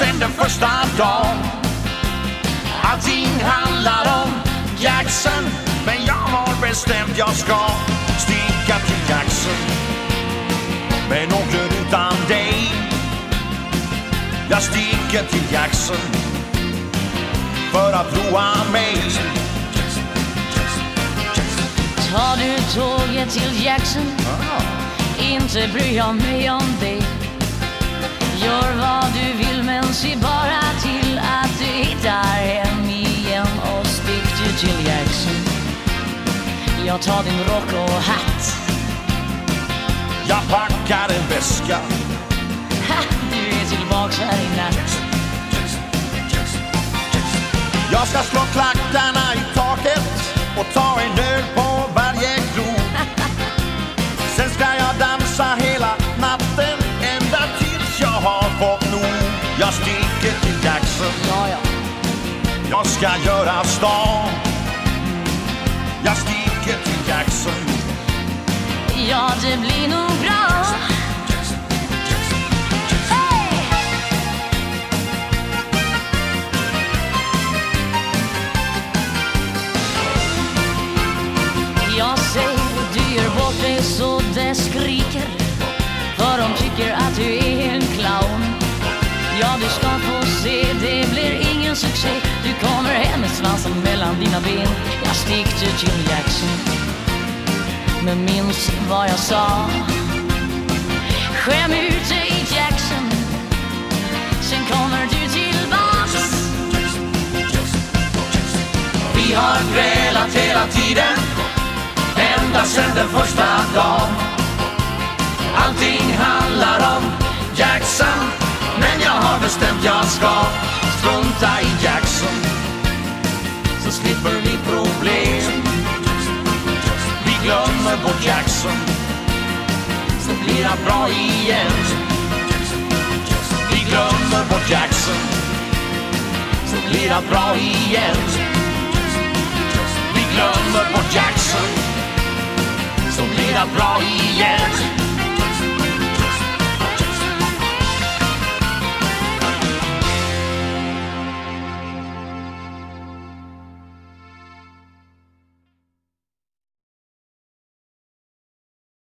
den första dagen. Allting handlar om Jackson Men jag har bestämt jag ska sticka till Jackson. Men åker utan dig. Jag sticker till Jackson. För att roa mig. Tar du tåget till Jackson? Inte bryr jag mig om det Gör vad du vill men se bara till att du hittar hem igen. Och stick du till Jackson. Jag tar din rock och hatt. Jag packar en väska. Ha, Du är tillbaks här i natt. Jag ska slå klackarna i taket och ta en öl har fått nog. Jag sticker till Jackson, Ja, ja jag ska göra stan. Jag sticker till Jackson, Ja, det blir nog bra Hey! Jag säger du gör bort dig så det se, det blir ingen succé. Du kommer hem med svansen mellan dina ben. Jag stickte till Jackson Men minns vad jag sa. Skäm ut dig Jackson Sen kommer du tillbaks. Vi har grälat hela tiden Ända sen den första dagen. Jag ska strunta i Jackson Så slipper vi problem. Vi glömmer bort Jackson Så blir allt bra igen. Vi glömmer bort Jackson Så blir allt bra igen. Vi glömmer bort Jackson Så blir allt bra igen.